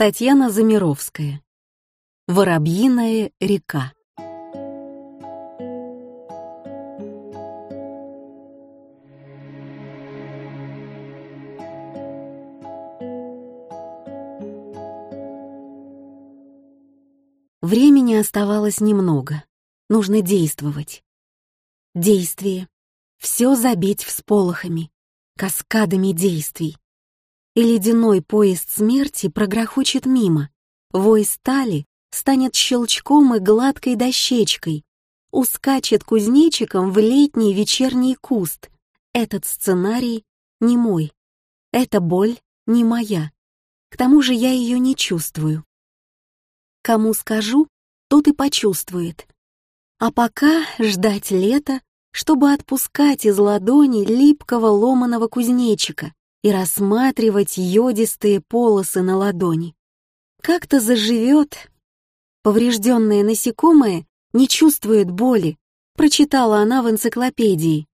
Татьяна Замировская. Воробьиная река. Времени оставалось немного. Нужно действовать. Действие. Все забить всполохами, каскадами действий и ледяной поезд смерти прогрохочет мимо. Вой стали станет щелчком и гладкой дощечкой. Ускачет кузнечиком в летний вечерний куст. Этот сценарий не мой. Эта боль не моя. К тому же я ее не чувствую. Кому скажу, тот и почувствует. А пока ждать лета, чтобы отпускать из ладони липкого ломаного кузнечика, и рассматривать йодистые полосы на ладони. Как-то заживет. Поврежденное насекомое не чувствует боли, прочитала она в энциклопедии,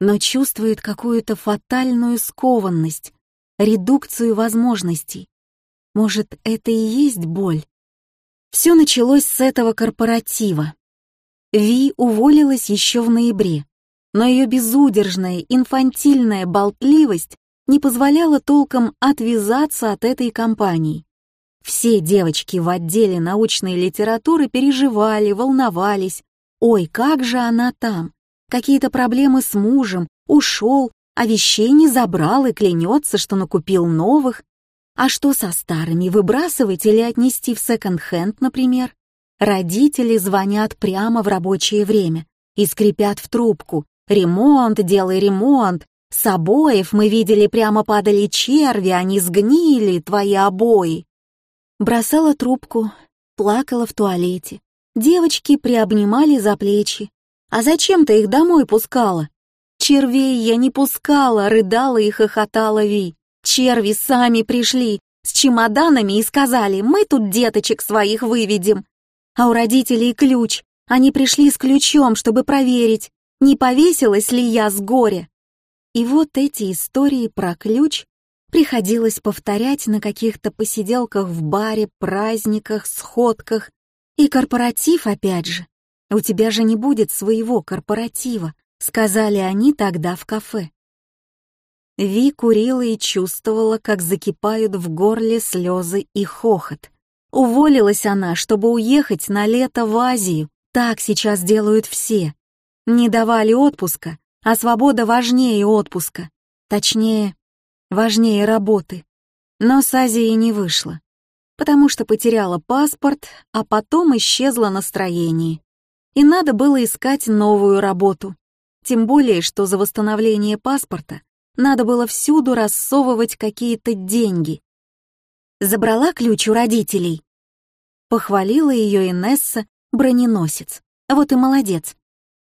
но чувствует какую-то фатальную скованность, редукцию возможностей. Может, это и есть боль? Все началось с этого корпоратива. Ви уволилась еще в ноябре, но ее безудержная, инфантильная болтливость не позволяло толком отвязаться от этой компании. Все девочки в отделе научной литературы переживали, волновались. Ой, как же она там? Какие-то проблемы с мужем, ушел, а вещей не забрал и клянется, что накупил новых. А что со старыми, выбрасывать или отнести в секонд-хенд, например? Родители звонят прямо в рабочее время и скрипят в трубку. «Ремонт, делай ремонт, с обоев мы видели прямо падали черви, они сгнили, твои обои. Бросала трубку, плакала в туалете. Девочки приобнимали за плечи. А зачем ты их домой пускала? Червей я не пускала, рыдала и хохотала Ви. Черви сами пришли с чемоданами и сказали, мы тут деточек своих выведем. А у родителей ключ. Они пришли с ключом, чтобы проверить, не повесилась ли я с горя. И вот эти истории про ключ приходилось повторять на каких-то посиделках в баре, праздниках, сходках. И корпоратив опять же. «У тебя же не будет своего корпоратива», — сказали они тогда в кафе. Ви курила и чувствовала, как закипают в горле слезы и хохот. Уволилась она, чтобы уехать на лето в Азию. Так сейчас делают все. Не давали отпуска, а свобода важнее отпуска. Точнее, важнее работы. Но с Азией не вышло, потому что потеряла паспорт, а потом исчезло настроение. И надо было искать новую работу. Тем более, что за восстановление паспорта надо было всюду рассовывать какие-то деньги. Забрала ключ у родителей. Похвалила ее Инесса, броненосец. Вот и молодец.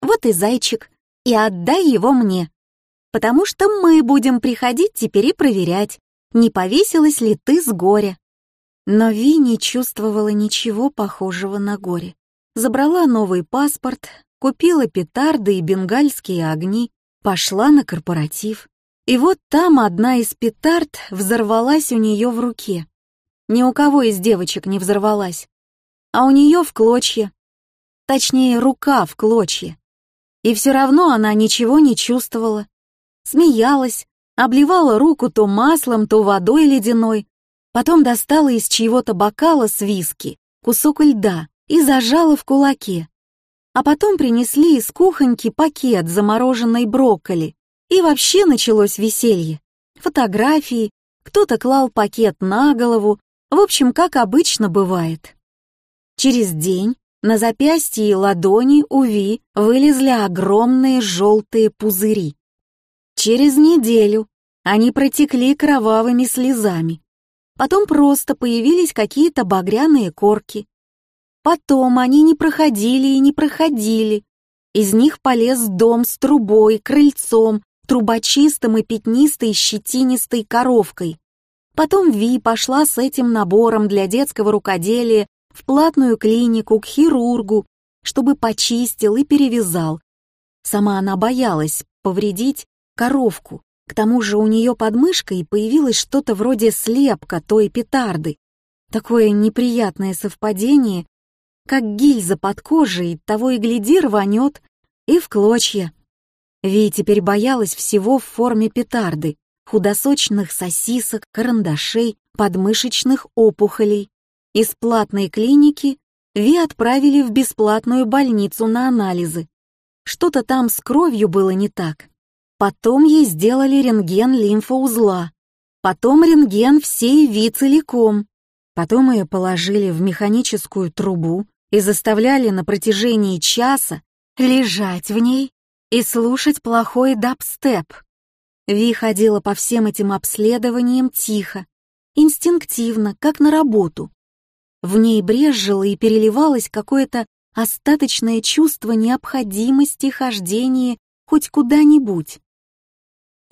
Вот и зайчик, и отдай его мне, потому что мы будем приходить теперь и проверять, не повесилась ли ты с горя». Но Ви не чувствовала ничего похожего на горе. Забрала новый паспорт, купила петарды и бенгальские огни, пошла на корпоратив. И вот там одна из петард взорвалась у нее в руке. Ни у кого из девочек не взорвалась, а у нее в клочья. Точнее, рука в клочья. И все равно она ничего не чувствовала. Смеялась, обливала руку то маслом, то водой ледяной, потом достала из чьего-то бокала с виски кусок льда и зажала в кулаке. А потом принесли из кухоньки пакет замороженной брокколи, и вообще началось веселье. Фотографии, кто-то клал пакет на голову, в общем, как обычно бывает. Через день на запястье и ладони у Ви вылезли огромные желтые пузыри. Через неделю они протекли кровавыми слезами. Потом просто появились какие-то багряные корки. Потом они не проходили и не проходили. Из них полез дом с трубой, крыльцом, трубочистым и пятнистой щетинистой коровкой. Потом Ви пошла с этим набором для детского рукоделия в платную клинику к хирургу, чтобы почистил и перевязал. Сама она боялась повредить коровку. К тому же у нее под мышкой появилось что-то вроде слепка той петарды. Такое неприятное совпадение, как гильза под кожей, того и гляди рванет, и в клочья. Ви теперь боялась всего в форме петарды, худосочных сосисок, карандашей, подмышечных опухолей. Из платной клиники Ви отправили в бесплатную больницу на анализы. Что-то там с кровью было не так. Потом ей сделали рентген лимфоузла. Потом рентген всей Ви целиком. Потом ее положили в механическую трубу и заставляли на протяжении часа лежать в ней и слушать плохой дабстеп. Ви ходила по всем этим обследованиям тихо, инстинктивно, как на работу. В ней брежило и переливалось какое-то остаточное чувство необходимости хождения хоть куда-нибудь.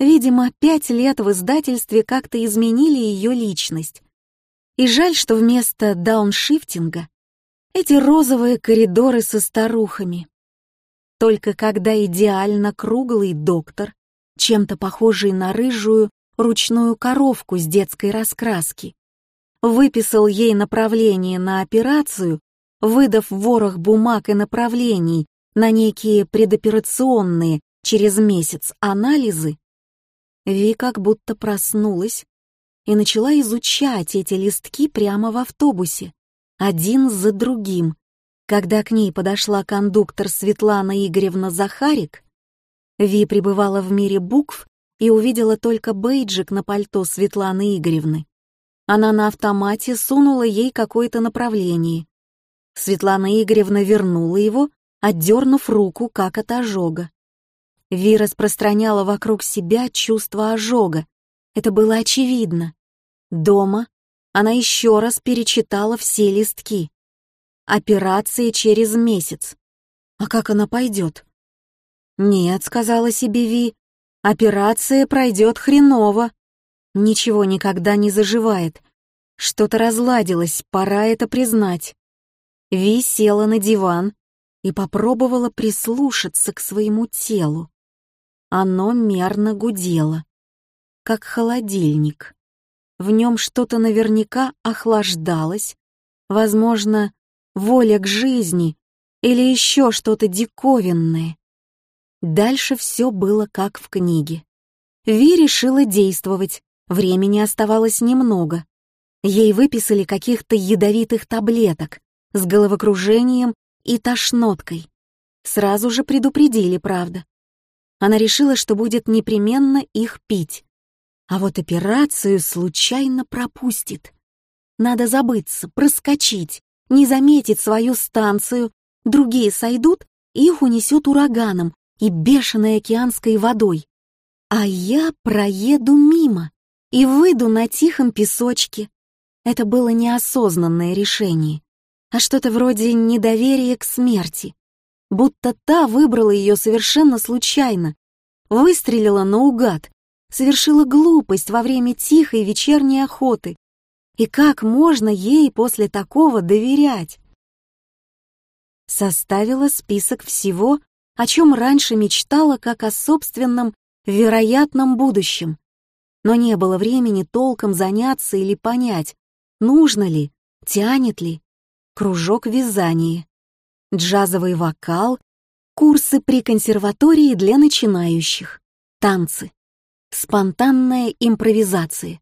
Видимо, пять лет в издательстве как-то изменили ее личность. И жаль, что вместо дауншифтинга эти розовые коридоры со старухами. Только когда идеально круглый доктор, чем-то похожий на рыжую ручную коровку с детской раскраски, выписал ей направление на операцию, выдав ворох бумаг и направлений на некие предоперационные через месяц анализы, Ви как будто проснулась и начала изучать эти листки прямо в автобусе, один за другим. Когда к ней подошла кондуктор Светлана Игоревна Захарик, Ви пребывала в мире букв и увидела только бейджик на пальто Светланы Игоревны. Она на автомате сунула ей какое-то направление. Светлана Игоревна вернула его, отдернув руку, как от ожога. Ви распространяла вокруг себя чувство ожога. Это было очевидно. Дома она еще раз перечитала все листки. Операция через месяц. А как она пойдет? «Нет», — сказала себе Ви, — «операция пройдет хреново». Ничего никогда не заживает. Что-то разладилось, пора это признать. Ви села на диван и попробовала прислушаться к своему телу. Оно мерно гудело, как холодильник. В нем что-то наверняка охлаждалось, возможно, воля к жизни или еще что-то диковинное. Дальше все было как в книге. Ви решила действовать, Времени оставалось немного. Ей выписали каких-то ядовитых таблеток с головокружением и тошноткой. Сразу же предупредили, правда. Она решила, что будет непременно их пить. А вот операцию случайно пропустит. Надо забыться, проскочить, не заметить свою станцию. Другие сойдут, их унесет ураганом и бешеной океанской водой. А я проеду мимо и выйду на тихом песочке. Это было неосознанное решение, а что-то вроде недоверия к смерти. Будто та выбрала ее совершенно случайно, выстрелила наугад, совершила глупость во время тихой вечерней охоты. И как можно ей после такого доверять? Составила список всего, о чем раньше мечтала как о собственном вероятном будущем, но не было времени толком заняться или понять, нужно ли, тянет ли. Кружок вязания, джазовый вокал, курсы при консерватории для начинающих, танцы, спонтанная импровизация.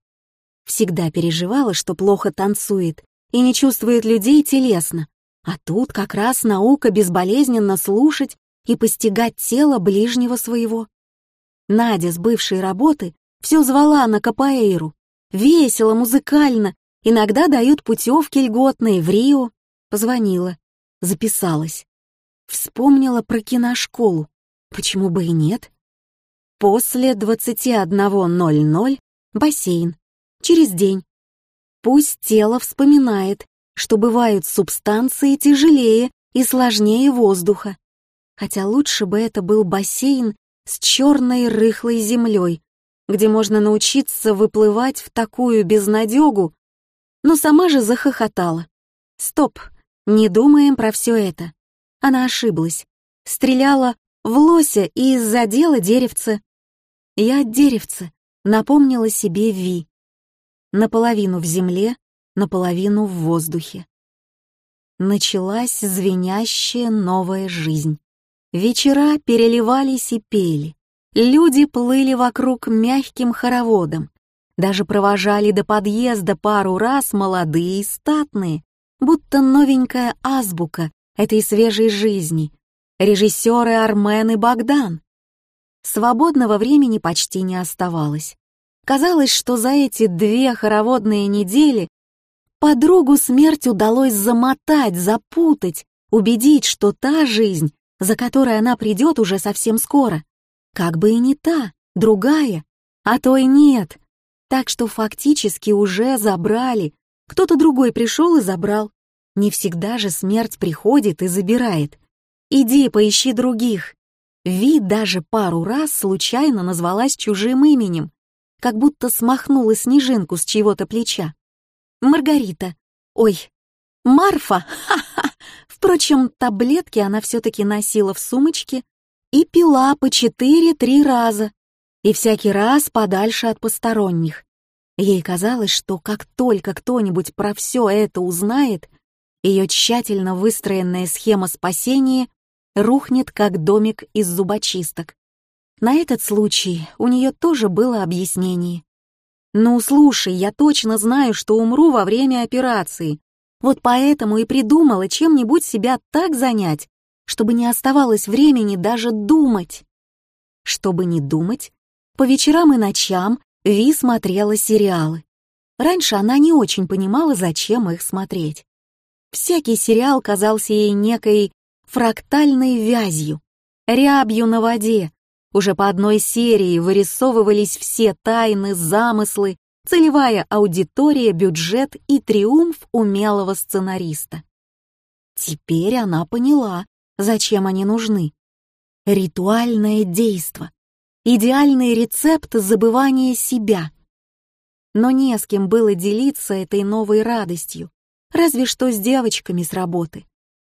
Всегда переживала, что плохо танцует и не чувствует людей телесно, а тут как раз наука безболезненно слушать и постигать тело ближнего своего. Надя с бывшей работы все звала на капоэйру. Весело, музыкально. Иногда дают путевки льготные в Рио. Позвонила. Записалась. Вспомнила про киношколу. Почему бы и нет? После 21.00 бассейн. Через день. Пусть тело вспоминает, что бывают субстанции тяжелее и сложнее воздуха. Хотя лучше бы это был бассейн с черной рыхлой землей, где можно научиться выплывать в такую безнадегу? Но сама же захохотала. Стоп, не думаем про все это. Она ошиблась. Стреляла в лося и задела деревце. Я деревце, напомнила себе Ви. Наполовину в земле, наполовину в воздухе. Началась звенящая новая жизнь. Вечера переливались и пели. Люди плыли вокруг мягким хороводом, даже провожали до подъезда пару раз молодые и статные, будто новенькая азбука этой свежей жизни, режиссеры Армен и Богдан. Свободного времени почти не оставалось. Казалось, что за эти две хороводные недели подругу смерть удалось замотать, запутать, убедить, что та жизнь, за которой она придет уже совсем скоро, как бы и не та, другая, а то и нет. Так что фактически уже забрали. Кто-то другой пришел и забрал. Не всегда же смерть приходит и забирает. Иди поищи других. Ви даже пару раз случайно назвалась чужим именем, как будто смахнула снежинку с чьего-то плеча. Маргарита. Ой, Марфа! Ха-ха! Впрочем, таблетки она все-таки носила в сумочке, и пила по четыре-три раза, и всякий раз подальше от посторонних. Ей казалось, что как только кто-нибудь про все это узнает, ее тщательно выстроенная схема спасения рухнет, как домик из зубочисток. На этот случай у нее тоже было объяснение. «Ну, слушай, я точно знаю, что умру во время операции. Вот поэтому и придумала чем-нибудь себя так занять, чтобы не оставалось времени даже думать. Чтобы не думать, по вечерам и ночам Ви смотрела сериалы. Раньше она не очень понимала, зачем их смотреть. Всякий сериал казался ей некой фрактальной вязью, рябью на воде. Уже по одной серии вырисовывались все тайны, замыслы, целевая аудитория, бюджет и триумф умелого сценариста. Теперь она поняла, Зачем они нужны? Ритуальное действо. Идеальный рецепт забывания себя. Но не с кем было делиться этой новой радостью, разве что с девочками с работы.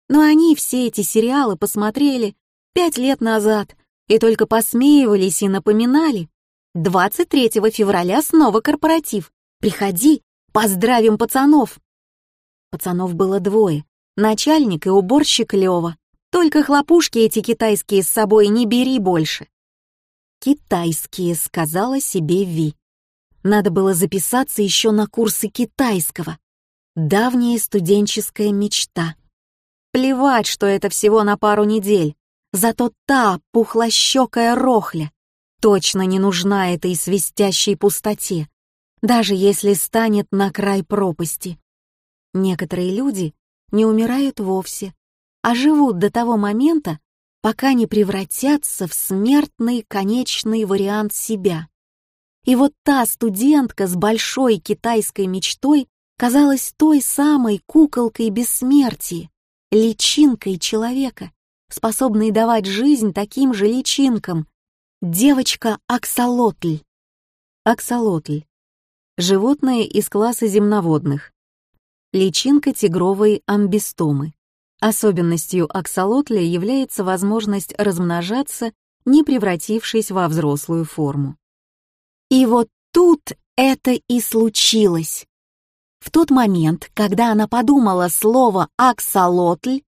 Но они все эти сериалы посмотрели пять лет назад и только посмеивались и напоминали. 23 февраля снова корпоратив. Приходи, поздравим пацанов. Пацанов было двое, начальник и уборщик Лёва. Только хлопушки эти китайские с собой не бери больше. «Китайские», — сказала себе Ви. Надо было записаться еще на курсы китайского. Давняя студенческая мечта. Плевать, что это всего на пару недель. Зато та пухлощекая рохля точно не нужна этой свистящей пустоте, даже если станет на край пропасти. Некоторые люди не умирают вовсе, а живут до того момента, пока не превратятся в смертный конечный вариант себя. И вот та студентка с большой китайской мечтой казалась той самой куколкой бессмертия, личинкой человека, способной давать жизнь таким же личинкам. Девочка Аксолотль. Аксолотль. Животное из класса земноводных. Личинка тигровой амбистомы. Особенностью аксолотля является возможность размножаться, не превратившись во взрослую форму. И вот тут это и случилось. В тот момент, когда она подумала слово «аксолотль»,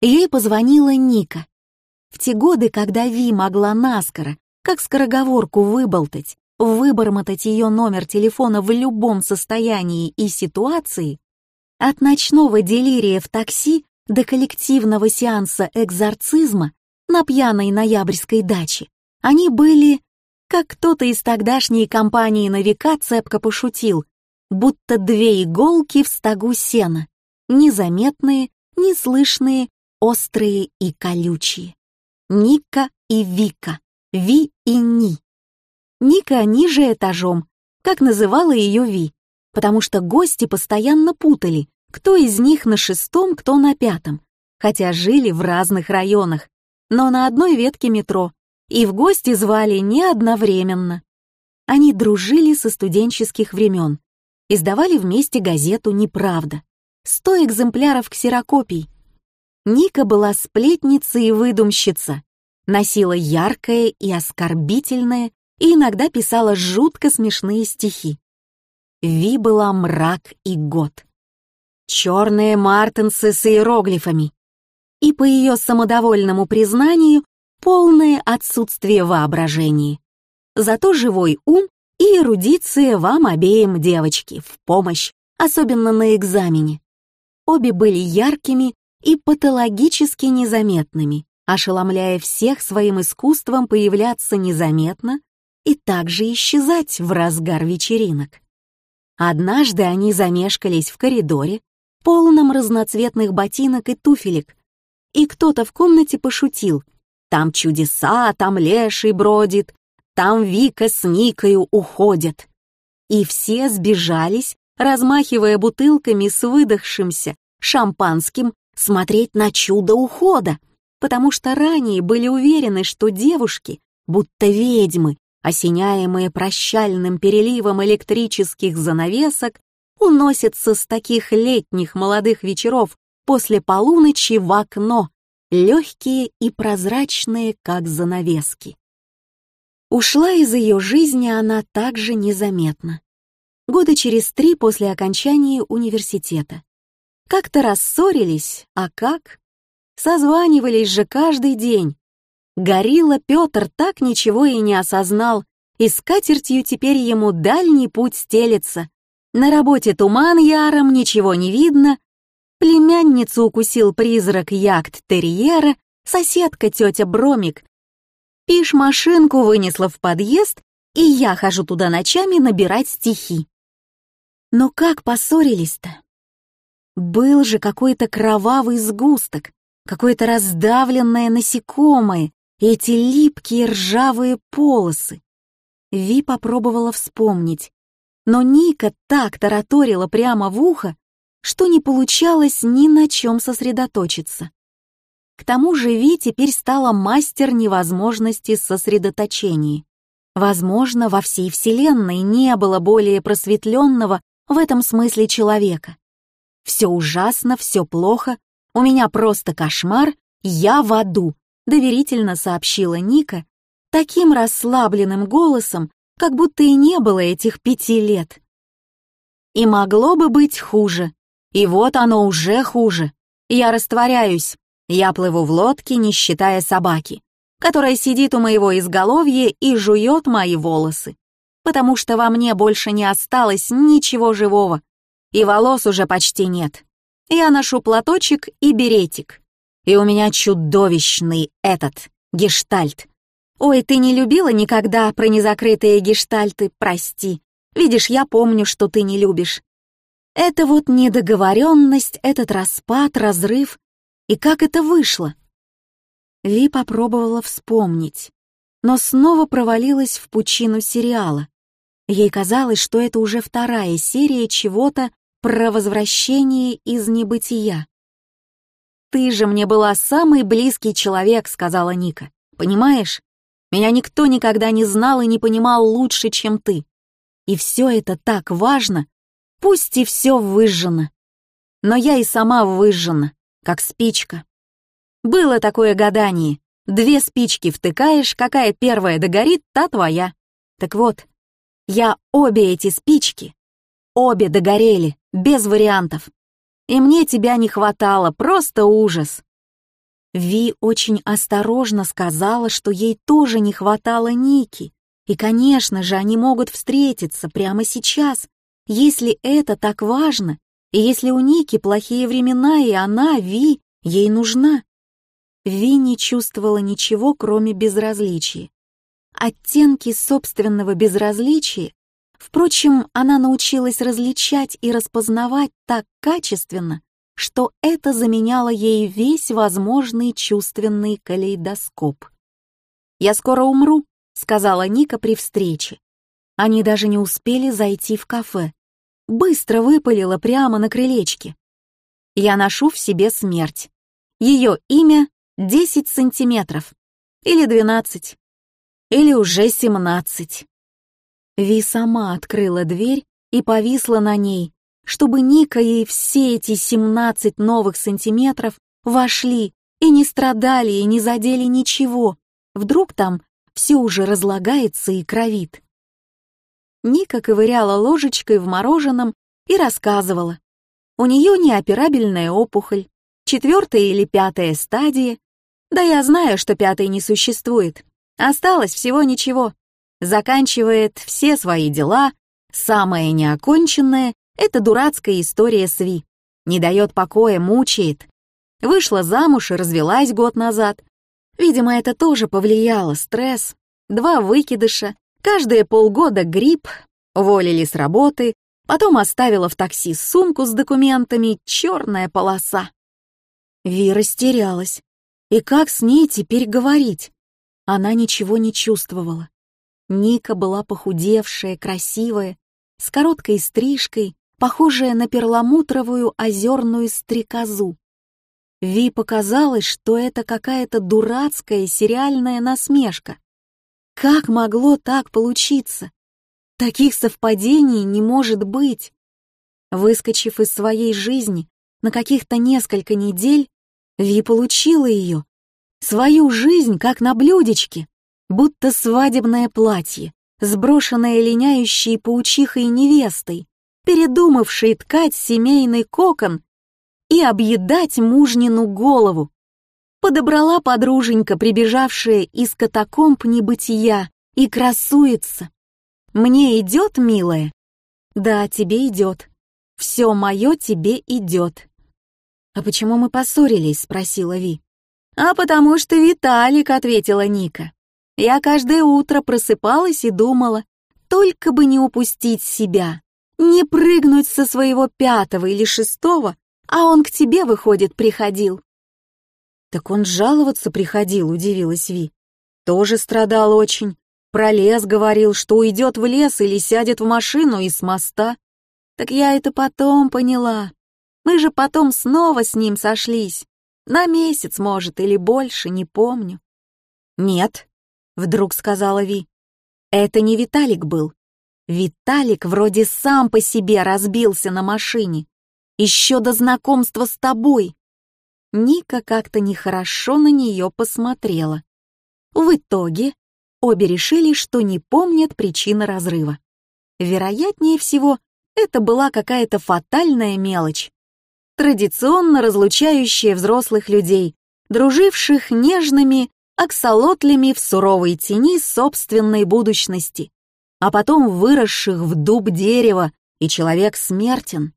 ей позвонила Ника. В те годы, когда Ви могла наскоро, как скороговорку выболтать, выбормотать ее номер телефона в любом состоянии и ситуации, от ночного делирия в такси до коллективного сеанса экзорцизма на пьяной ноябрьской даче. Они были, как кто-то из тогдашней компании «Новика» цепко пошутил, будто две иголки в стогу сена, незаметные, неслышные, острые и колючие. Ника и Вика, Ви и Ни. Ника ниже этажом, как называла ее Ви, потому что гости постоянно путали, кто из них на шестом, кто на пятом, хотя жили в разных районах, но на одной ветке метро, и в гости звали не одновременно. Они дружили со студенческих времен, издавали вместе газету «Неправда». Сто экземпляров ксерокопий. Ника была сплетница и выдумщица, носила яркое и оскорбительное, и иногда писала жутко смешные стихи. Ви была мрак и год черные мартенсы с иероглифами. И по ее самодовольному признанию, полное отсутствие воображения. Зато живой ум и эрудиция вам обеим, девочки, в помощь, особенно на экзамене. Обе были яркими и патологически незаметными, ошеломляя всех своим искусством появляться незаметно и также исчезать в разгар вечеринок. Однажды они замешкались в коридоре, полном разноцветных ботинок и туфелек. И кто-то в комнате пошутил. Там чудеса, там леший бродит, там Вика с Никою уходят. И все сбежались, размахивая бутылками с выдохшимся шампанским, смотреть на чудо ухода, потому что ранее были уверены, что девушки, будто ведьмы, осеняемые прощальным переливом электрических занавесок, уносится с таких летних молодых вечеров после полуночи в окно, легкие и прозрачные, как занавески. Ушла из ее жизни она также незаметно. Года через три после окончания университета. Как-то рассорились, а как? Созванивались же каждый день. Горилла Петр так ничего и не осознал, и с катертью теперь ему дальний путь стелется, на работе туман яром, ничего не видно. Племянницу укусил призрак яхт-терьера, соседка тетя Бромик. Пиш-машинку вынесла в подъезд, и я хожу туда ночами набирать стихи. Но как поссорились-то? Был же какой-то кровавый сгусток, какое-то раздавленное насекомое, эти липкие ржавые полосы. Ви попробовала вспомнить, но Ника так тараторила прямо в ухо, что не получалось ни на чем сосредоточиться. К тому же Ви теперь стала мастер невозможности сосредоточений. Возможно, во всей Вселенной не было более просветленного в этом смысле человека. «Все ужасно, все плохо, у меня просто кошмар, я в аду», доверительно сообщила Ника таким расслабленным голосом, как будто и не было этих пяти лет. И могло бы быть хуже. И вот оно уже хуже. Я растворяюсь. Я плыву в лодке, не считая собаки, которая сидит у моего изголовья и жует мои волосы. Потому что во мне больше не осталось ничего живого. И волос уже почти нет. Я ношу платочек и беретик. И у меня чудовищный этот гештальт, «Ой, ты не любила никогда про незакрытые гештальты, прости. Видишь, я помню, что ты не любишь». Это вот недоговоренность, этот распад, разрыв. И как это вышло? Ли попробовала вспомнить, но снова провалилась в пучину сериала. Ей казалось, что это уже вторая серия чего-то про возвращение из небытия. «Ты же мне была самый близкий человек», — сказала Ника. «Понимаешь, меня никто никогда не знал и не понимал лучше, чем ты. И все это так важно, пусть и все выжжено. Но я и сама выжжена, как спичка. Было такое гадание. Две спички втыкаешь, какая первая догорит, та твоя. Так вот, я обе эти спички, обе догорели, без вариантов. И мне тебя не хватало, просто ужас. Ви очень осторожно сказала, что ей тоже не хватало Ники. И, конечно же, они могут встретиться прямо сейчас, если это так важно, и если у Ники плохие времена, и она, Ви, ей нужна. Ви не чувствовала ничего, кроме безразличия. Оттенки собственного безразличия, впрочем, она научилась различать и распознавать так качественно, что это заменяло ей весь возможный чувственный калейдоскоп. «Я скоро умру», — сказала Ника при встрече. Они даже не успели зайти в кафе. Быстро выпалила прямо на крылечке. «Я ношу в себе смерть. Ее имя — 10 сантиметров. Или 12. Или уже 17». Ви сама открыла дверь и повисла на ней, чтобы Ника и все эти 17 новых сантиметров вошли и не страдали, и не задели ничего. Вдруг там все уже разлагается и кровит. Ника ковыряла ложечкой в мороженом и рассказывала. У нее неоперабельная опухоль, четвертая или пятая стадии. Да я знаю, что пятой не существует. Осталось всего ничего. Заканчивает все свои дела, самое неоконченное эта дурацкая история с Не дает покоя, мучает. Вышла замуж и развелась год назад. Видимо, это тоже повлияло, стресс. Два выкидыша, каждые полгода грипп, уволили с работы, потом оставила в такси сумку с документами, черная полоса. Ви растерялась. И как с ней теперь говорить? Она ничего не чувствовала. Ника была похудевшая, красивая, с короткой стрижкой, Похожая на перламутровую озерную стрекозу. Ви показалось, что это какая-то дурацкая сериальная насмешка. Как могло так получиться? Таких совпадений не может быть. Выскочив из своей жизни на каких-то несколько недель, Ви получила ее. Свою жизнь, как на блюдечке, будто свадебное платье, сброшенное линяющей паучихой невестой, передумавший ткать семейный кокон и объедать мужнину голову. Подобрала подруженька, прибежавшая из катакомб небытия, и красуется. «Мне идет, милая?» «Да, тебе идет. Все мое тебе идет». «А почему мы поссорились?» — спросила Ви. «А потому что Виталик», — ответила Ника. «Я каждое утро просыпалась и думала, только бы не упустить себя, не прыгнуть со своего пятого или шестого, а он к тебе, выходит, приходил. Так он жаловаться приходил, удивилась Ви. Тоже страдал очень. Про лес говорил, что уйдет в лес или сядет в машину из моста. Так я это потом поняла. Мы же потом снова с ним сошлись. На месяц, может, или больше, не помню. Нет, вдруг сказала Ви. Это не Виталик был, Виталик вроде сам по себе разбился на машине. Еще до знакомства с тобой. Ника как-то нехорошо на нее посмотрела. В итоге обе решили, что не помнят причины разрыва. Вероятнее всего, это была какая-то фатальная мелочь. Традиционно разлучающая взрослых людей, друживших нежными аксолотлями в суровой тени собственной будущности а потом выросших в дуб дерева, и человек смертен.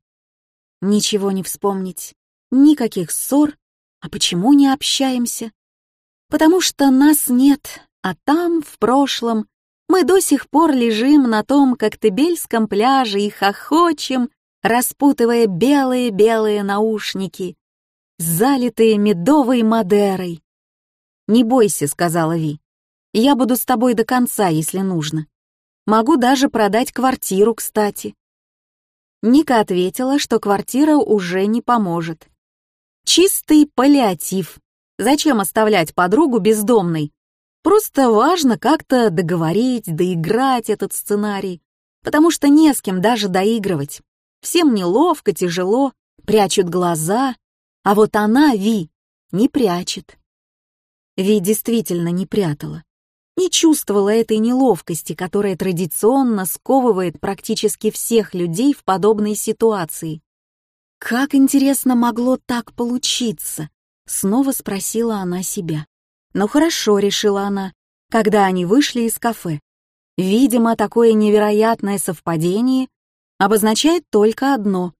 Ничего не вспомнить, никаких ссор. А почему не общаемся? Потому что нас нет, а там, в прошлом, мы до сих пор лежим на том коктебельском пляже и хохочем, распутывая белые-белые наушники, залитые медовой модерой. «Не бойся», — сказала Ви. «Я буду с тобой до конца, если нужно. Могу даже продать квартиру, кстати». Ника ответила, что квартира уже не поможет. Чистый паллиатив. Зачем оставлять подругу бездомной? Просто важно как-то договорить, доиграть этот сценарий, потому что не с кем даже доигрывать. Всем неловко, тяжело, прячут глаза, а вот она, Ви, не прячет. Ви действительно не прятала не чувствовала этой неловкости, которая традиционно сковывает практически всех людей в подобной ситуации. «Как интересно могло так получиться?» — снова спросила она себя. «Ну хорошо», — решила она, когда они вышли из кафе. «Видимо, такое невероятное совпадение обозначает только одно.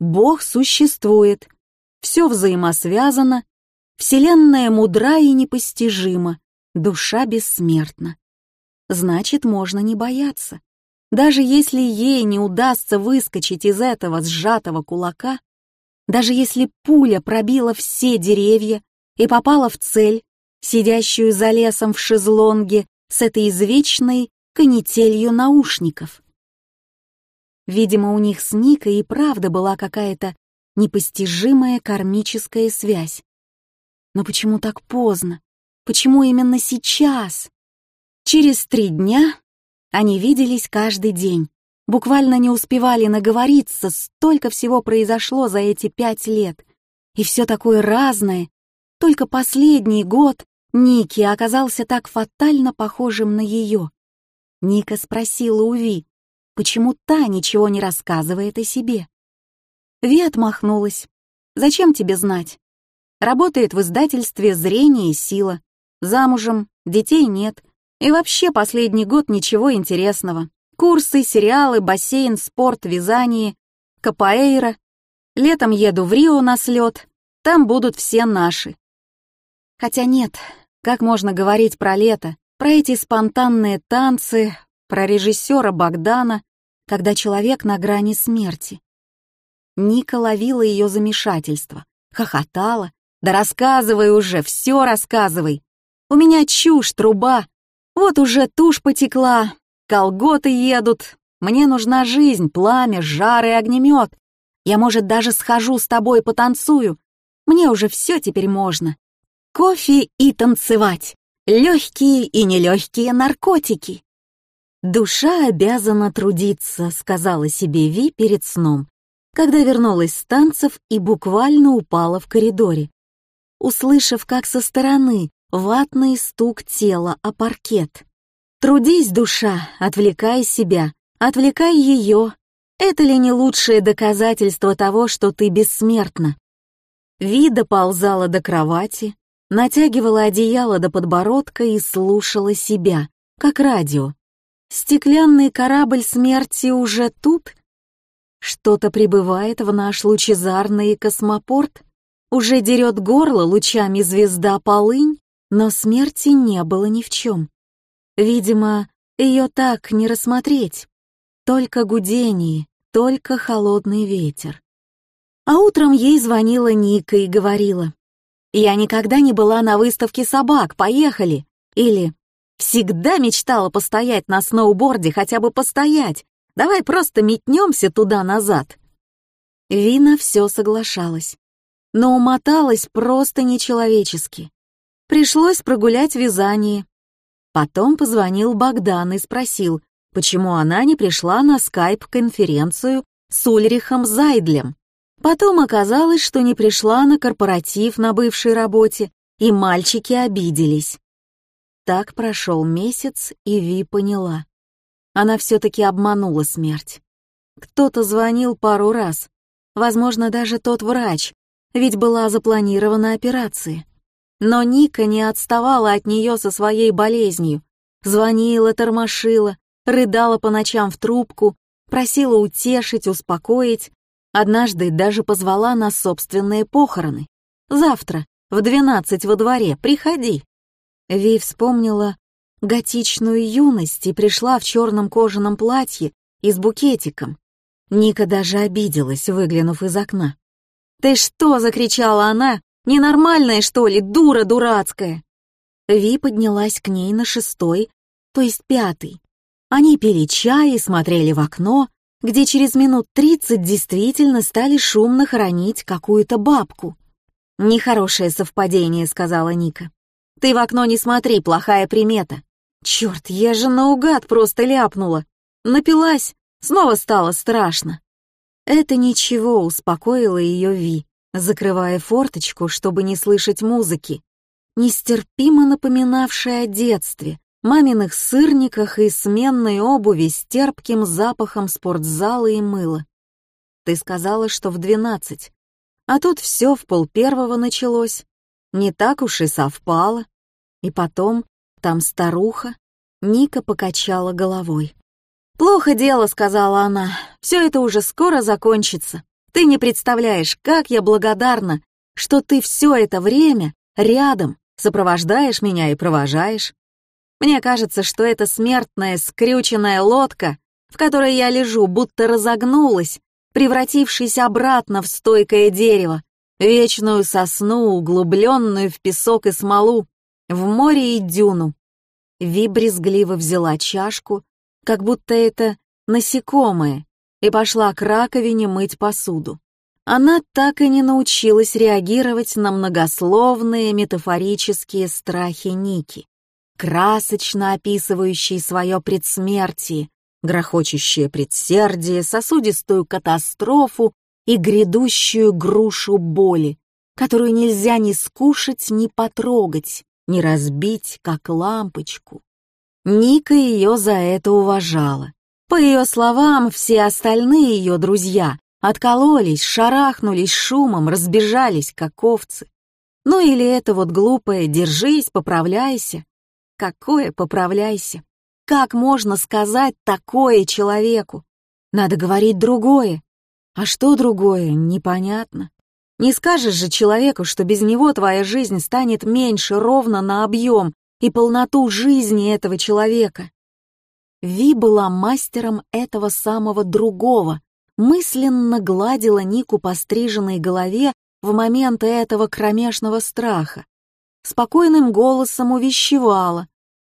Бог существует, все взаимосвязано, Вселенная мудра и непостижима, Душа бессмертна. Значит, можно не бояться. Даже если ей не удастся выскочить из этого сжатого кулака, даже если пуля пробила все деревья и попала в цель, сидящую за лесом в шезлонге с этой извечной канителью наушников. Видимо, у них с Никой и правда была какая-то непостижимая кармическая связь. Но почему так поздно? Почему именно сейчас? Через три дня они виделись каждый день, буквально не успевали наговориться, столько всего произошло за эти пять лет. И все такое разное. Только последний год Ники оказался так фатально похожим на ее. Ника спросила у Ви, почему та ничего не рассказывает о себе. Ви отмахнулась. «Зачем тебе знать? Работает в издательстве «Зрение и сила» замужем, детей нет. И вообще последний год ничего интересного. Курсы, сериалы, бассейн, спорт, вязание, капоэйра. Летом еду в Рио на слет. Там будут все наши. Хотя нет, как можно говорить про лето, про эти спонтанные танцы, про режиссера Богдана, когда человек на грани смерти. Ника ловила ее замешательство, хохотала. «Да рассказывай уже, все рассказывай!» У меня чушь, труба. Вот уже тушь потекла, колготы едут. Мне нужна жизнь, пламя, жар и огнемет. Я, может, даже схожу с тобой потанцую. Мне уже все теперь можно. Кофе и танцевать. Легкие и нелегкие наркотики. «Душа обязана трудиться», — сказала себе Ви перед сном, когда вернулась с танцев и буквально упала в коридоре. Услышав, как со стороны ватный стук тела о паркет. «Трудись, душа, отвлекай себя, отвлекай ее. Это ли не лучшее доказательство того, что ты бессмертна?» Вида ползала до кровати, натягивала одеяло до подбородка и слушала себя, как радио. «Стеклянный корабль смерти уже тут?» Что-то прибывает в наш лучезарный космопорт? Уже дерет горло лучами звезда полынь? но смерти не было ни в чем. Видимо, ее так не рассмотреть. Только гудение, только холодный ветер. А утром ей звонила Ника и говорила, «Я никогда не была на выставке собак, поехали!» Или «Всегда мечтала постоять на сноуборде, хотя бы постоять, давай просто метнемся туда-назад!» Вина все соглашалась, но умоталась просто нечеловечески. Пришлось прогулять вязание. Потом позвонил Богдан и спросил, почему она не пришла на скайп-конференцию с Ульрихом Зайдлем. Потом оказалось, что не пришла на корпоратив на бывшей работе, и мальчики обиделись. Так прошел месяц, и Ви поняла. Она все-таки обманула смерть. Кто-то звонил пару раз, возможно, даже тот врач, ведь была запланирована операция. Но Ника не отставала от нее со своей болезнью. Звонила, тормошила, рыдала по ночам в трубку, просила утешить, успокоить. Однажды даже позвала на собственные похороны. «Завтра, в двенадцать во дворе, приходи». Ви вспомнила готичную юность и пришла в черном кожаном платье и с букетиком. Ника даже обиделась, выглянув из окна. «Ты что?» — закричала она, Ненормальная, что ли, дура дурацкая!» Ви поднялась к ней на шестой, то есть пятый. Они пили чай и смотрели в окно, где через минут тридцать действительно стали шумно хоронить какую-то бабку. «Нехорошее совпадение», — сказала Ника. «Ты в окно не смотри, плохая примета». «Черт, я же наугад просто ляпнула. Напилась, снова стало страшно». Это ничего успокоило ее Ви закрывая форточку, чтобы не слышать музыки, нестерпимо напоминавшей о детстве, маминых сырниках и сменной обуви с терпким запахом спортзала и мыла. Ты сказала, что в двенадцать. А тут все в пол первого началось. Не так уж и совпало. И потом там старуха. Ника покачала головой. «Плохо дело», — сказала она. «Все это уже скоро закончится». Ты не представляешь, как я благодарна, что ты все это время рядом, сопровождаешь меня и провожаешь. Мне кажется, что эта смертная скрюченная лодка, в которой я лежу, будто разогнулась, превратившись обратно в стойкое дерево, вечную сосну, углубленную в песок и смолу, в море и дюну. Ви брезгливо взяла чашку, как будто это насекомое, и пошла к раковине мыть посуду. Она так и не научилась реагировать на многословные метафорические страхи Ники, красочно описывающие свое предсмертие, грохочущее предсердие, сосудистую катастрофу и грядущую грушу боли, которую нельзя ни скушать, ни потрогать, ни разбить, как лампочку. Ника ее за это уважала. По ее словам, все остальные ее друзья откололись, шарахнулись шумом, разбежались, как овцы. Ну или это вот глупое «держись, поправляйся». Какое «поправляйся»? Как можно сказать такое человеку? Надо говорить другое. А что другое, непонятно. Не скажешь же человеку, что без него твоя жизнь станет меньше ровно на объем и полноту жизни этого человека. Ви была мастером этого самого другого, мысленно гладила Нику по стриженной голове в моменты этого кромешного страха. Спокойным голосом увещевала.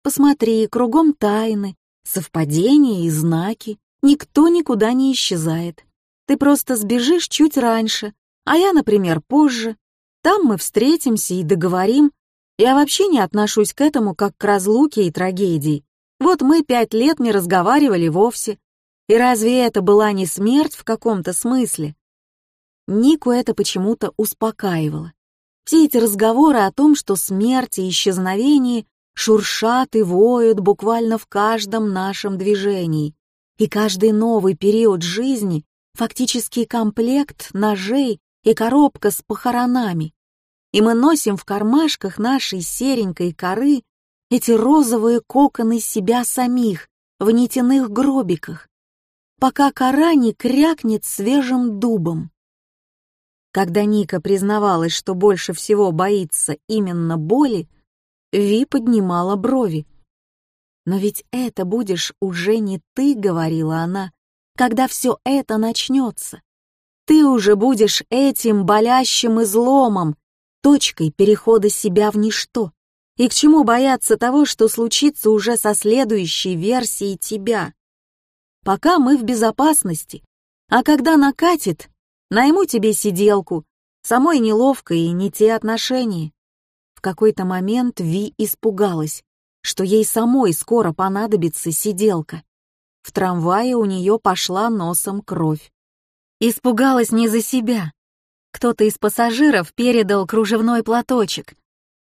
«Посмотри, кругом тайны, совпадения и знаки. Никто никуда не исчезает. Ты просто сбежишь чуть раньше, а я, например, позже. Там мы встретимся и договорим. Я вообще не отношусь к этому как к разлуке и трагедии. Вот мы пять лет не разговаривали вовсе. И разве это была не смерть в каком-то смысле? Нику это почему-то успокаивало. Все эти разговоры о том, что смерть и исчезновение шуршат и воют буквально в каждом нашем движении, и каждый новый период жизни — фактический комплект ножей и коробка с похоронами. И мы носим в кармашках нашей серенькой коры эти розовые коконы себя самих в нитяных гробиках, пока кора не крякнет свежим дубом. Когда Ника признавалась, что больше всего боится именно боли, Ви поднимала брови. «Но ведь это будешь уже не ты», — говорила она, — «когда все это начнется. Ты уже будешь этим болящим изломом, точкой перехода себя в ничто. И к чему бояться того, что случится уже со следующей версией тебя? Пока мы в безопасности. А когда накатит, найму тебе сиделку. Самой неловко и не те отношения. В какой-то момент Ви испугалась, что ей самой скоро понадобится сиделка. В трамвае у нее пошла носом кровь. Испугалась не за себя. Кто-то из пассажиров передал кружевной платочек —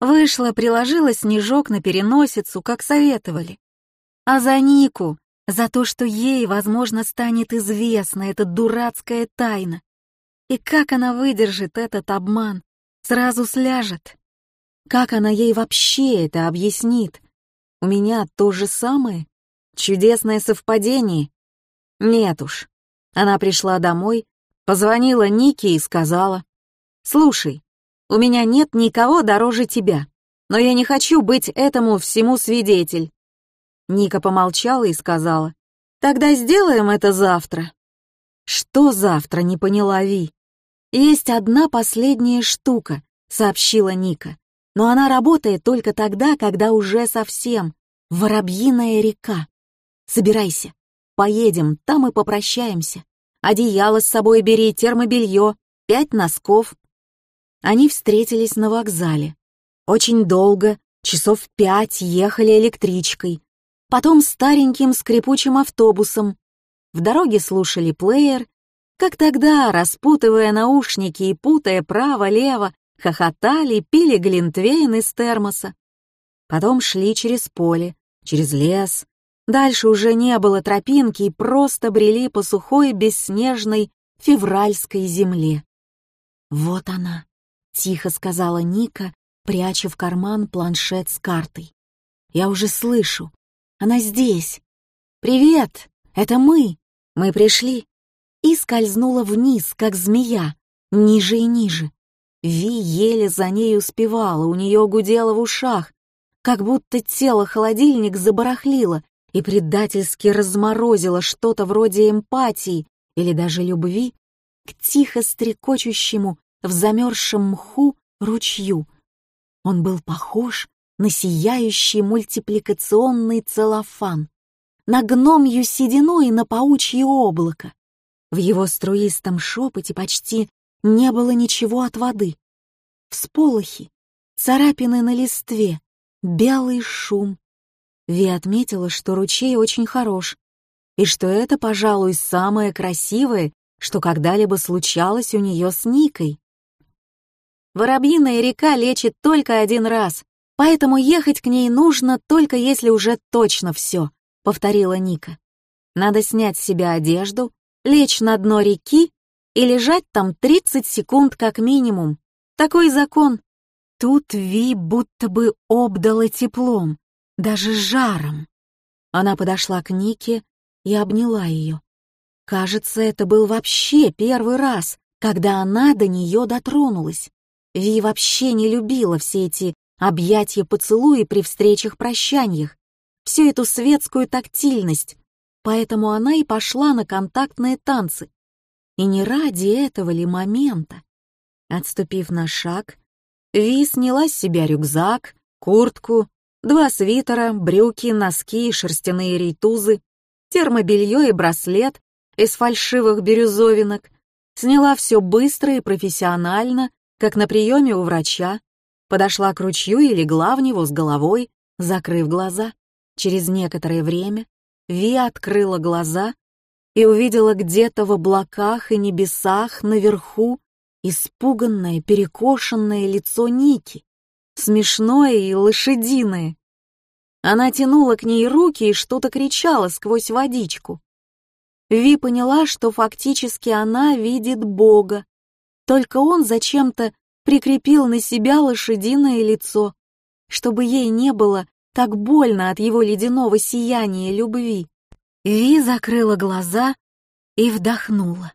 Вышла, приложила снежок на переносицу, как советовали. А за Нику, за то, что ей, возможно, станет известна эта дурацкая тайна. И как она выдержит этот обман? Сразу сляжет. Как она ей вообще это объяснит? У меня то же самое. Чудесное совпадение. Нет уж. Она пришла домой, позвонила Нике и сказала. «Слушай, у меня нет никого дороже тебя, но я не хочу быть этому всему свидетель». Ника помолчала и сказала, «Тогда сделаем это завтра». «Что завтра?» — не поняла Ви. «Есть одна последняя штука», — сообщила Ника. «Но она работает только тогда, когда уже совсем. Воробьиная река. Собирайся, поедем, там и попрощаемся. Одеяло с собой бери, термобелье, пять носков, они встретились на вокзале. Очень долго, часов пять, ехали электричкой. Потом стареньким скрипучим автобусом. В дороге слушали плеер. Как тогда, распутывая наушники и путая право-лево, хохотали, пили глинтвейн из термоса. Потом шли через поле, через лес. Дальше уже не было тропинки и просто брели по сухой, бесснежной февральской земле. Вот она, — тихо сказала Ника, пряча в карман планшет с картой. «Я уже слышу. Она здесь. Привет! Это мы! Мы пришли!» И скользнула вниз, как змея, ниже и ниже. Ви еле за ней успевала, у нее гудело в ушах, как будто тело холодильник забарахлило и предательски разморозило что-то вроде эмпатии или даже любви к тихо стрекочущему в замерзшем мху ручью. Он был похож на сияющий мультипликационный целлофан, на гномью седину и на паучье облако. В его струистом шепоте почти не было ничего от воды. Всполохи, царапины на листве, белый шум. Ви отметила, что ручей очень хорош, и что это, пожалуй, самое красивое, что когда-либо случалось у нее с Никой. Воробьиная река лечит только один раз, поэтому ехать к ней нужно только если уже точно все», — повторила Ника. «Надо снять с себя одежду, лечь на дно реки и лежать там 30 секунд как минимум. Такой закон». Тут Ви будто бы обдала теплом, даже жаром. Она подошла к Нике и обняла ее. Кажется, это был вообще первый раз, когда она до нее дотронулась. Ви вообще не любила все эти объятия, поцелуи при встречах, прощаниях, всю эту светскую тактильность. Поэтому она и пошла на контактные танцы. И не ради этого ли момента? Отступив на шаг, Ви сняла с себя рюкзак, куртку, два свитера, брюки, носки, шерстяные рейтузы, термобелье и браслет из фальшивых бирюзовинок, сняла все быстро и профессионально, как на приеме у врача, подошла к ручью и легла в него с головой, закрыв глаза. Через некоторое время Ви открыла глаза и увидела где-то в облаках и небесах наверху испуганное, перекошенное лицо Ники, смешное и лошадиное. Она тянула к ней руки и что-то кричала сквозь водичку. Ви поняла, что фактически она видит Бога, только он зачем-то прикрепил на себя лошадиное лицо, чтобы ей не было так больно от его ледяного сияния любви. Ви закрыла глаза и вдохнула,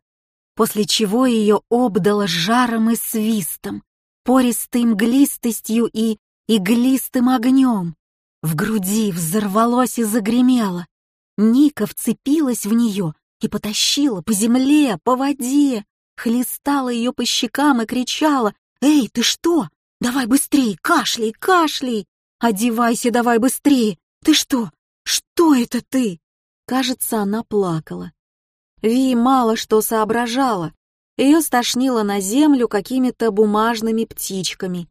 после чего ее обдало жаром и свистом, пористой мглистостью и иглистым огнем. В груди взорвалось и загремело. Ника вцепилась в нее и потащила по земле, по воде, хлестала ее по щекам и кричала «Эй, ты что? Давай быстрее, кашляй, кашляй! Одевайся давай быстрее! Ты что? Что это ты?» Кажется, она плакала. Ви мало что соображала. Ее стошнило на землю какими-то бумажными птичками.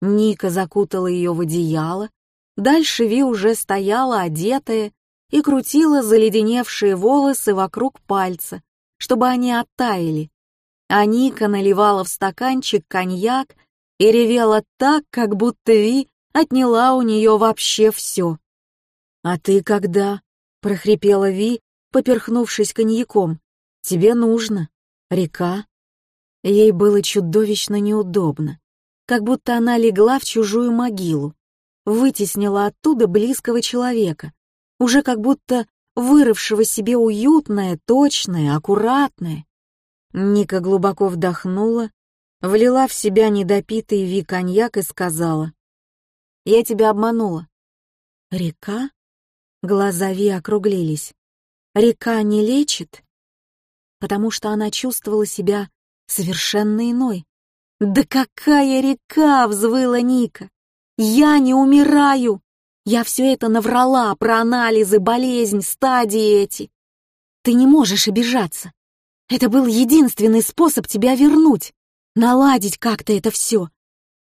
Ника закутала ее в одеяло. Дальше Ви уже стояла одетая и крутила заледеневшие волосы вокруг пальца, чтобы они оттаяли. Аника наливала в стаканчик коньяк и ревела так, как будто Ви отняла у нее вообще все. «А ты когда?» — прохрипела Ви, поперхнувшись коньяком. «Тебе нужно. Река». Ей было чудовищно неудобно, как будто она легла в чужую могилу, вытеснила оттуда близкого человека, уже как будто вырывшего себе уютное, точное, аккуратное, Ника глубоко вдохнула, влила в себя недопитый ви коньяк и сказала. «Я тебя обманула». «Река?» Глаза Ви округлились. «Река не лечит?» Потому что она чувствовала себя совершенно иной. «Да какая река!» — взвыла Ника. «Я не умираю! Я все это наврала про анализы, болезнь, стадии эти! Ты не можешь обижаться! Это был единственный способ тебя вернуть, наладить как-то это все.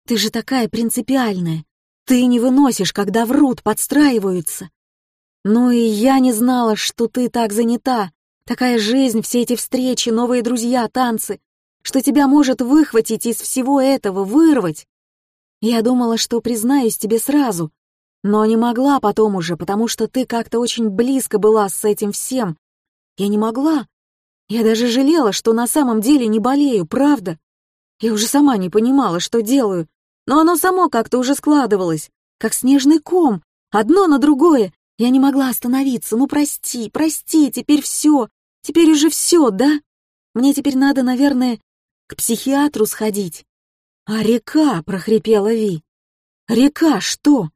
Ты же такая принципиальная. Ты не выносишь, когда врут, подстраиваются. Ну и я не знала, что ты так занята. Такая жизнь, все эти встречи, новые друзья, танцы, что тебя может выхватить из всего этого, вырвать. Я думала, что признаюсь тебе сразу, но не могла потом уже, потому что ты как-то очень близко была с этим всем. Я не могла, я даже жалела, что на самом деле не болею, правда. Я уже сама не понимала, что делаю, но оно само как-то уже складывалось, как снежный ком, одно на другое. Я не могла остановиться, ну прости, прости, теперь все, теперь уже все, да? Мне теперь надо, наверное, к психиатру сходить. А река, прохрипела Ви. Река что?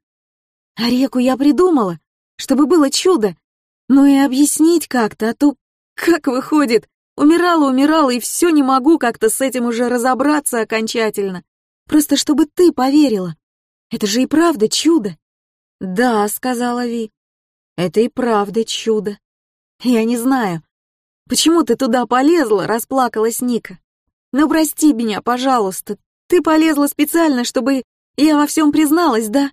А реку я придумала, чтобы было чудо. Ну и объяснить как-то, а то как выходит, умирала, умирала, и все не могу как-то с этим уже разобраться окончательно. Просто чтобы ты поверила. Это же и правда чудо. Да, сказала Ви. Это и правда чудо. Я не знаю, почему ты туда полезла, расплакалась Ника. Но прости меня, пожалуйста. Ты полезла специально, чтобы я во всем призналась, да?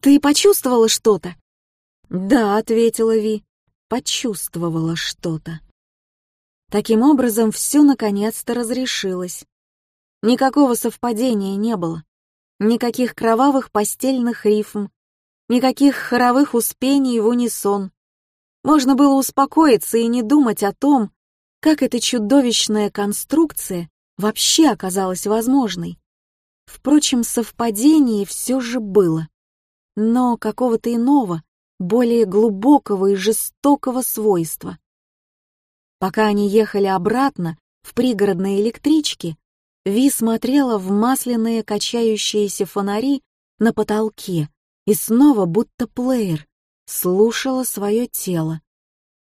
Ты почувствовала что-то? Да, ответила Ви. Почувствовала что-то. Таким образом, все наконец-то разрешилось. Никакого совпадения не было. Никаких кровавых постельных рифм, никаких хоровых успений в унисон. Можно было успокоиться и не думать о том, как эта чудовищная конструкция вообще оказалась возможной. Впрочем, совпадение все же было. Но какого-то иного, более глубокого и жестокого свойства. Пока они ехали обратно в пригородной электричке, Ви смотрела в масляные качающиеся фонари на потолке и снова будто плеер слушала свое тело.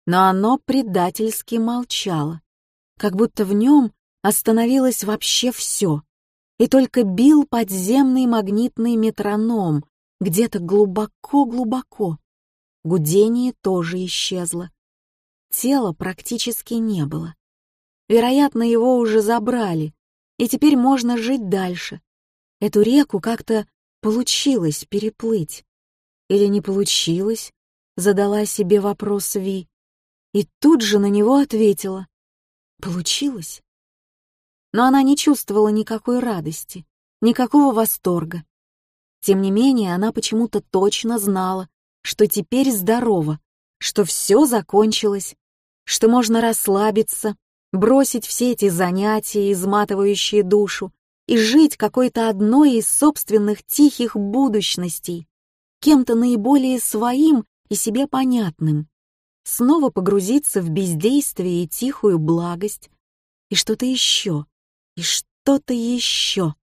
Но оно предательски молчало, как будто в нем остановилось вообще все, и только бил подземный магнитный метроном где-то глубоко-глубоко. Гудение тоже исчезло. Тела практически не было. Вероятно, его уже забрали, и теперь можно жить дальше. Эту реку как-то получилось переплыть. Или не получилось, задала себе вопрос Ви. И тут же на него ответила. Получилось. Но она не чувствовала никакой радости, никакого восторга. Тем не менее, она почему-то точно знала, что теперь здорова, что все закончилось, что можно расслабиться, бросить все эти занятия, изматывающие душу, и жить какой-то одной из собственных тихих будущностей, кем-то наиболее своим и себе понятным, снова погрузиться в бездействие и тихую благость, и что-то еще, и что-то еще.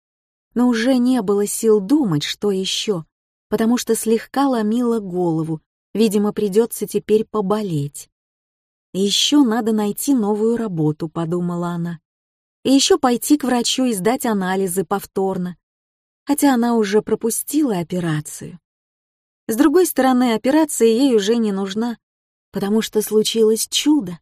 Но уже не было сил думать, что еще, потому что слегка ломило голову, Видимо, придется теперь поболеть. «Еще надо найти новую работу», — подумала она. «И еще пойти к врачу и сдать анализы повторно, хотя она уже пропустила операцию. С другой стороны, операция ей уже не нужна, потому что случилось чудо».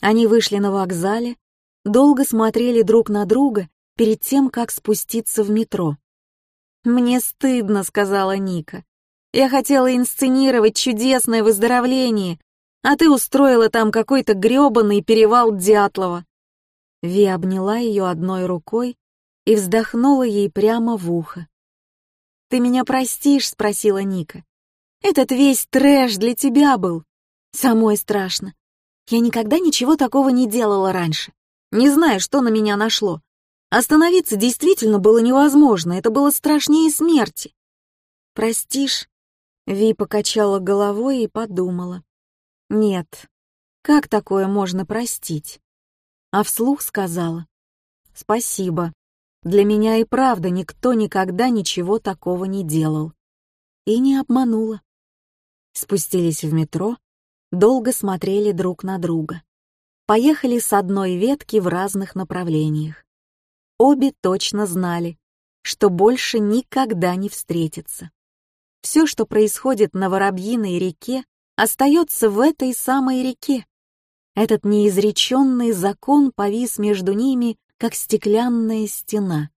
Они вышли на вокзале, долго смотрели друг на друга перед тем, как спуститься в метро. «Мне стыдно», — сказала Ника. Я хотела инсценировать чудесное выздоровление, а ты устроила там какой-то грёбаный перевал Дятлова». Ви обняла ее одной рукой и вздохнула ей прямо в ухо. «Ты меня простишь?» — спросила Ника. «Этот весь трэш для тебя был. Самое страшно. Я никогда ничего такого не делала раньше. Не знаю, что на меня нашло. Остановиться действительно было невозможно, это было страшнее смерти. Простишь? Ви покачала головой и подумала. «Нет, как такое можно простить?» А вслух сказала. «Спасибо. Для меня и правда никто никогда ничего такого не делал». И не обманула. Спустились в метро, долго смотрели друг на друга. Поехали с одной ветки в разных направлениях. Обе точно знали, что больше никогда не встретятся. Все, что происходит на Воробьиной реке, остается в этой самой реке. Этот неизреченный закон повис между ними, как стеклянная стена.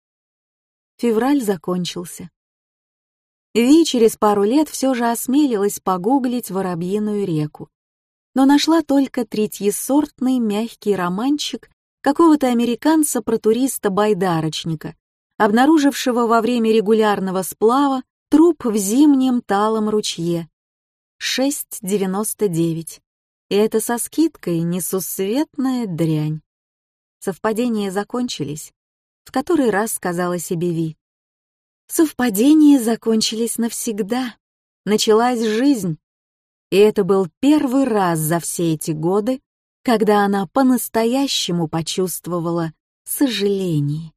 Февраль закончился. Ви через пару лет все же осмелилась погуглить Воробьиную реку, но нашла только третьесортный мягкий романчик какого-то американца-протуриста-байдарочника, обнаружившего во время регулярного сплава Труп в зимнем талом ручье. 6,99. И это со скидкой несусветная дрянь. Совпадения закончились. В который раз сказала себе Ви. Совпадения закончились навсегда. Началась жизнь. И это был первый раз за все эти годы, когда она по-настоящему почувствовала сожаление.